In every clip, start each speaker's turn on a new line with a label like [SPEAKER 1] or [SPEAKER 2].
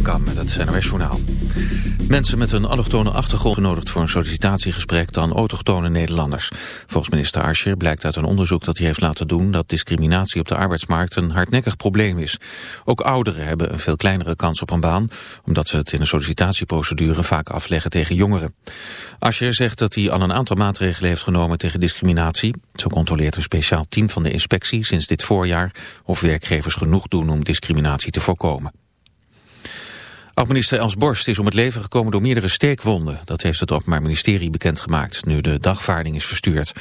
[SPEAKER 1] van met het NOS Journaal. Mensen met een allochtone achtergrond genodigd voor een sollicitatiegesprek dan autochtone Nederlanders. Volgens minister Ascher blijkt uit een onderzoek dat hij heeft laten doen dat discriminatie op de arbeidsmarkt een hardnekkig probleem is. Ook ouderen hebben een veel kleinere kans op een baan, omdat ze het in een sollicitatieprocedure vaak afleggen tegen jongeren. Ascher zegt dat hij al een aantal maatregelen heeft genomen tegen discriminatie. Zo controleert een speciaal team van de inspectie sinds dit voorjaar of werkgevers genoeg doen om discriminatie te voorkomen. Oud-minister Els Borst is om het leven gekomen door meerdere steekwonden. Dat heeft het Openbaar Ministerie bekendgemaakt, nu de dagvaarding is verstuurd.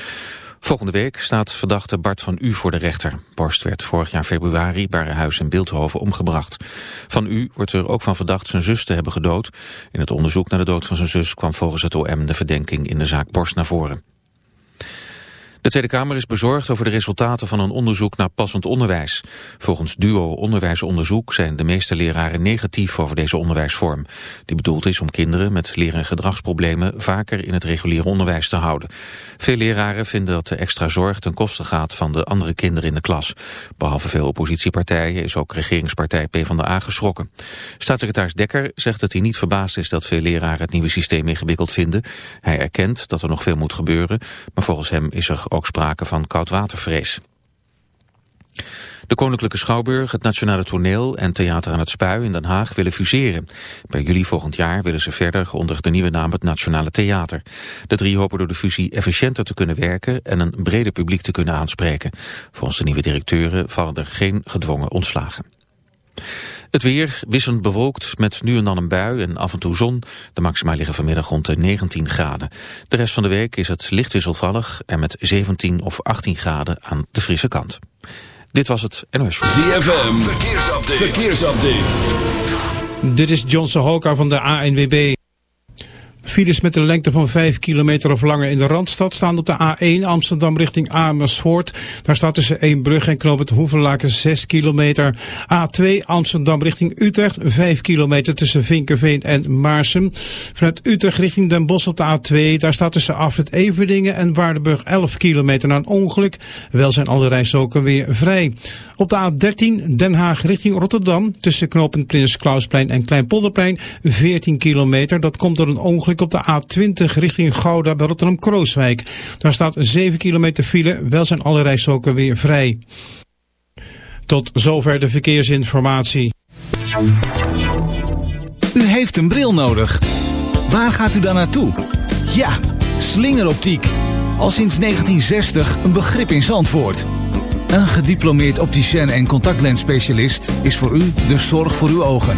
[SPEAKER 1] Volgende week staat verdachte Bart van U voor de rechter. Borst werd vorig jaar februari bij haar huis in Beeldhoven omgebracht. Van U wordt er ook van verdacht zijn zus te hebben gedood. In het onderzoek naar de dood van zijn zus kwam volgens het OM de verdenking in de zaak Borst naar voren. De Tweede Kamer is bezorgd over de resultaten van een onderzoek naar passend onderwijs. Volgens Duo Onderwijsonderzoek zijn de meeste leraren negatief over deze onderwijsvorm. Die bedoeld is om kinderen met leer- en gedragsproblemen vaker in het reguliere onderwijs te houden. Veel leraren vinden dat de extra zorg ten koste gaat van de andere kinderen in de klas. Behalve veel oppositiepartijen is ook regeringspartij PvdA geschrokken. Staatssecretaris Dekker zegt dat hij niet verbaasd is dat veel leraren het nieuwe systeem ingewikkeld vinden. Hij erkent dat er nog veel moet gebeuren, maar volgens hem is er ook sprake van koudwatervrees. De Koninklijke Schouwburg, het Nationale Toneel en Theater aan het Spui in Den Haag willen fuseren. Per juli volgend jaar willen ze verder onder de nieuwe naam het Nationale Theater. De drie hopen door de fusie efficiënter te kunnen werken en een breder publiek te kunnen aanspreken. Volgens de nieuwe directeuren vallen er geen gedwongen ontslagen. Het weer wisselend bewolkt met nu en dan een bui en af en toe zon. De maxima liggen vanmiddag rond de 19 graden. De rest van de week is het licht wisselvallig en met 17 of 18 graden aan de frisse kant. Dit was het NOS
[SPEAKER 2] ZFM, verkeersupdate. verkeersupdate.
[SPEAKER 3] Dit is John Sahoka van de ANWB. Files met een lengte van 5 kilometer of langer in de Randstad staan op de A1 Amsterdam richting Amersfoort. Daar staat tussen Eembrug en Knoop het Hoevenlaken 6 kilometer. A2 Amsterdam richting Utrecht 5 kilometer tussen Vinkerveen en Maarsum. Vanuit Utrecht richting Den Bosch op de A2. Daar staat tussen Afrit Everdingen en Waardenburg 11 kilometer na een ongeluk. Wel zijn alle rijstroken weer vrij. Op de A13 Den Haag richting Rotterdam tussen knooppunt Prins Klausplein en Kleinpolderplein 14 kilometer. Dat komt door een ongeluk op de A20 richting Gouda bij Rotterdam-Krooswijk. Daar staat 7 kilometer file, wel zijn alle rijstroken weer vrij. Tot zover de verkeersinformatie.
[SPEAKER 4] U heeft een bril nodig. Waar gaat u dan naartoe? Ja, slingeroptiek. Al sinds 1960 een begrip in Zandvoort. Een gediplomeerd opticien en contactlensspecialist is voor u de zorg voor uw ogen.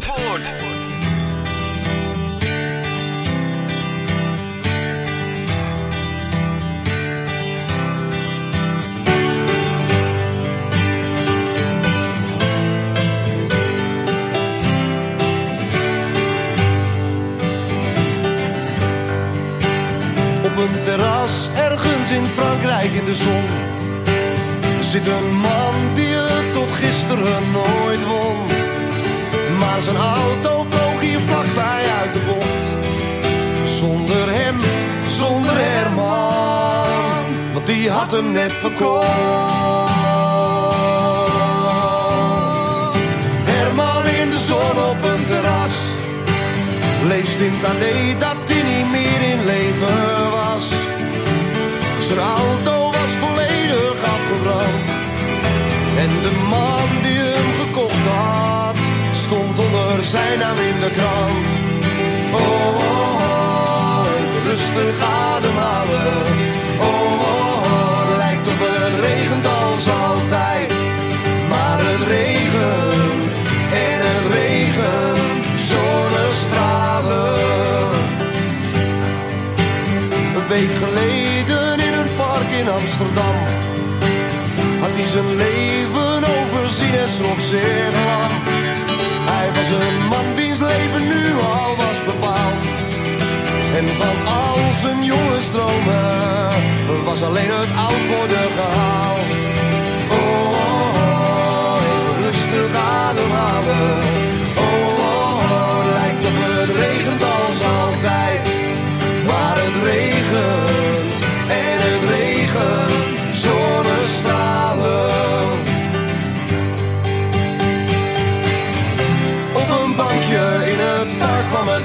[SPEAKER 2] Zandvoort.
[SPEAKER 5] in Amsterdam. Had hij zijn leven overzien en nog zeer lang Hij was een man wiens leven nu al was bepaald. En van al zijn jongensdromen Was alleen het oud worden gehaald.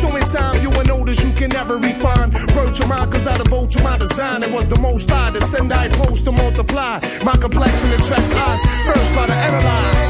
[SPEAKER 6] So in time, you will notice you can never refine. Word to mine, cause I devote to my design. It was the most I to send, I post to multiply. My complexion attracts eyes. First, try to analyze.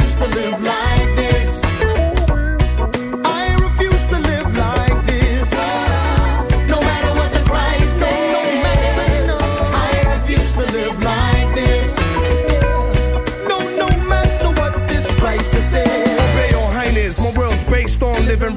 [SPEAKER 7] used to live
[SPEAKER 6] life.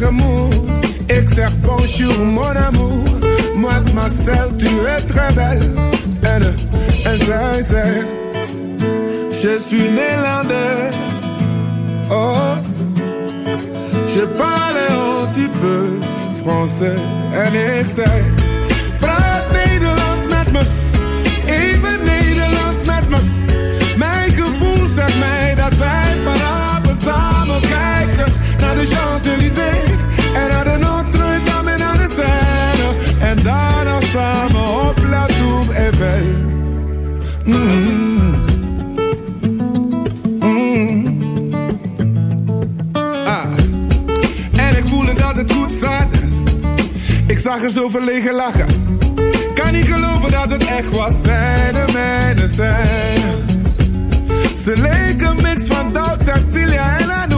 [SPEAKER 8] wat ik zeggen moet. Ik zeg bonjour mon amour, mademoiselle tu es très belle. Zij zegt, je suis néerlandaise. Oh, je parle un petit peu français. En ik zei, praat Nederlands met me. Even Nederlands met me. Mijn gevoel zegt mij dat wij vanavond samen kijken naar de Champs-Élysées en naar de Notre-Dame en naar de Seine. En daarna samen op La Tour Eiffel. Mm. Mm. Ah. En ik voelde dat het goed zat. Ik zag er zo verlegen lachen. Kan niet geloven dat het echt was. Zij de mijne zijn. Ze leken mix van Doubt, Cecilia en Anouk.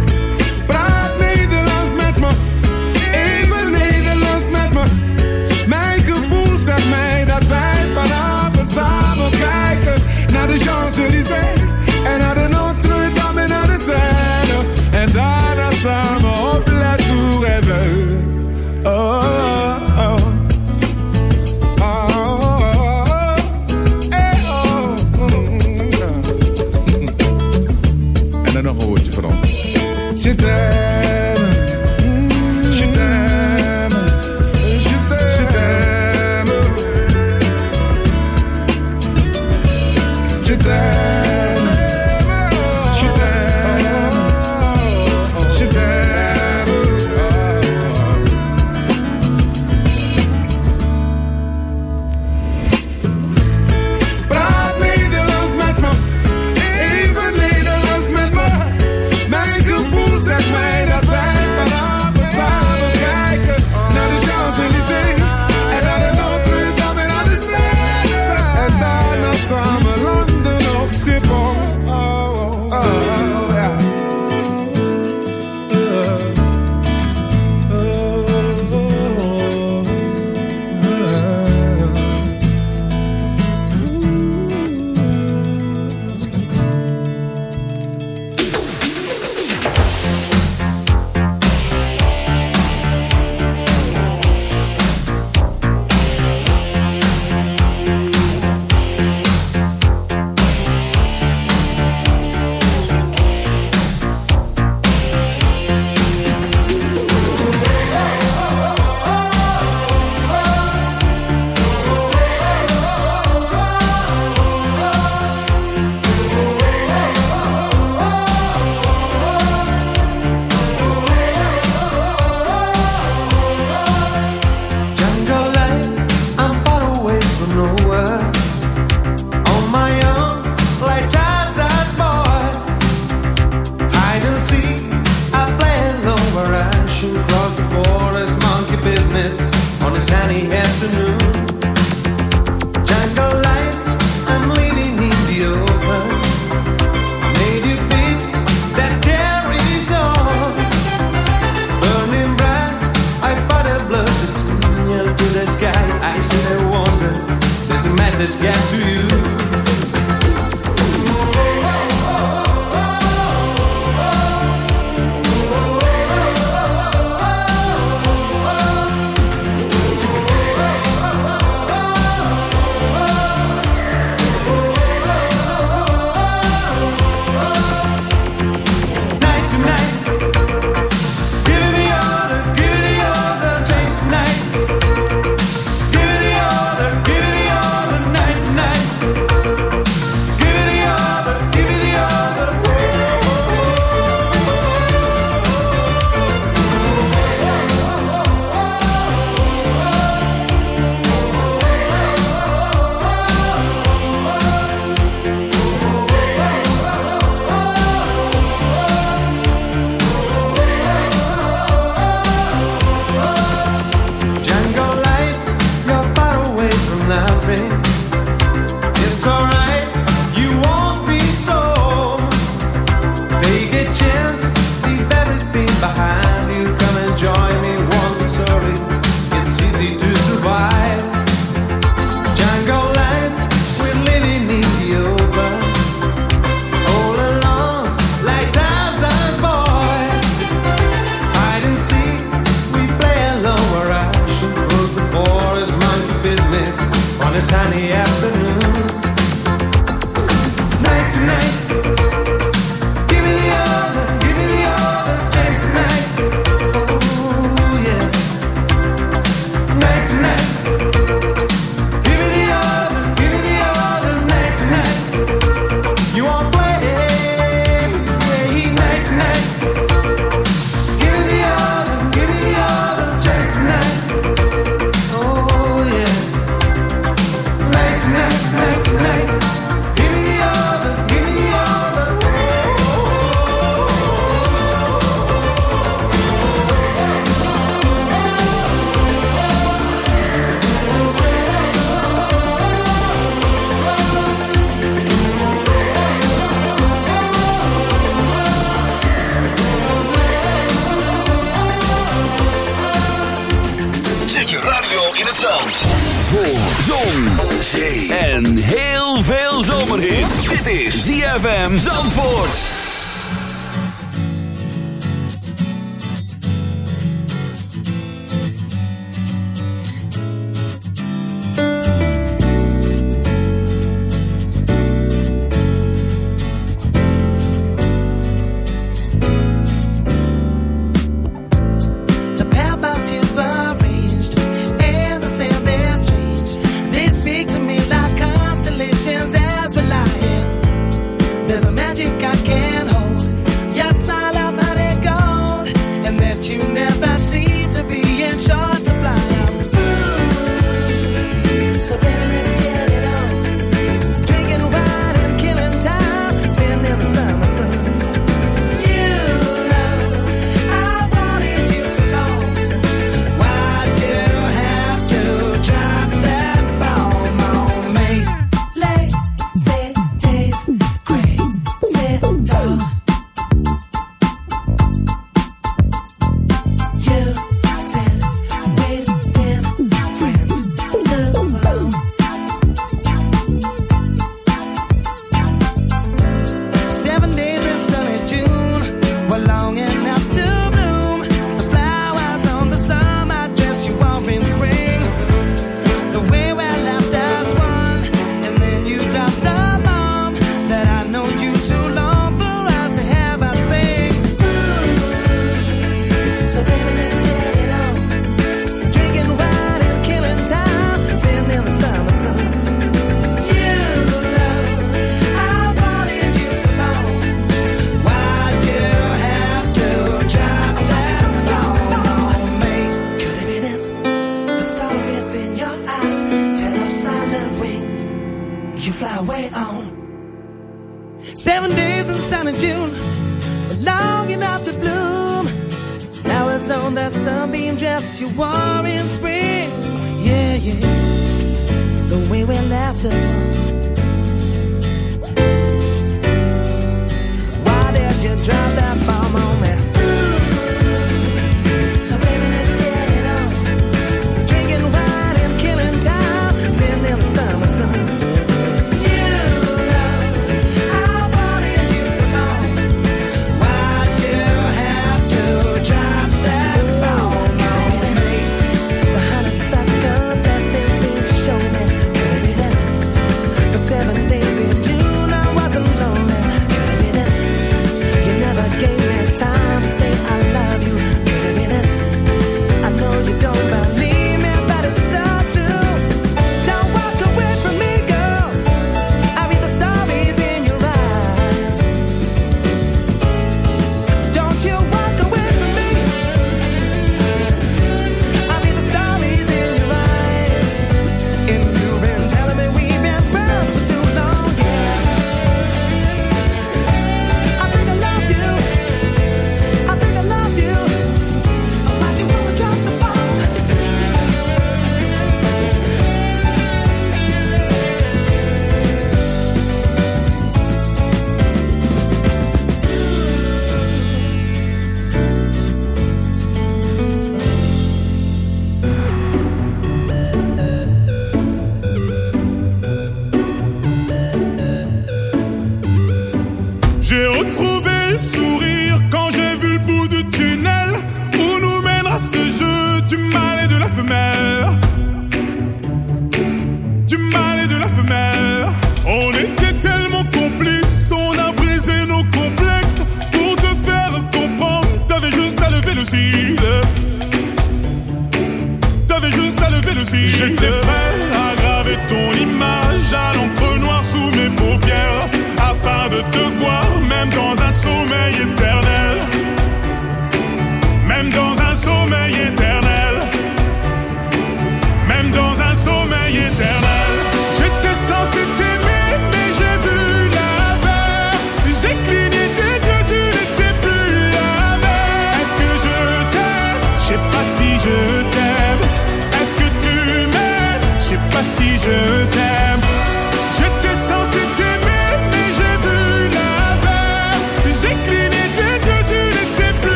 [SPEAKER 9] girl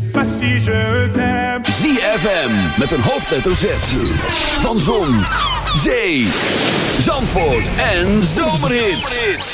[SPEAKER 10] pas si je.
[SPEAKER 2] ZFM met een hoofdletter Z. Van Zon, Zee, Zandvoort en Zomerhits.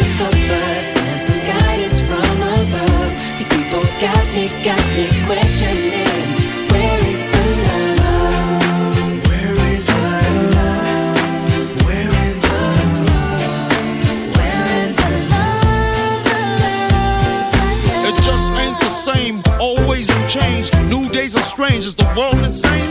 [SPEAKER 11] got me, got me questioning. Where is the love? Where is the love? Where is the love? Where is the love?
[SPEAKER 12] It just ain't the same. Always new change. New days are strange. Is the world insane?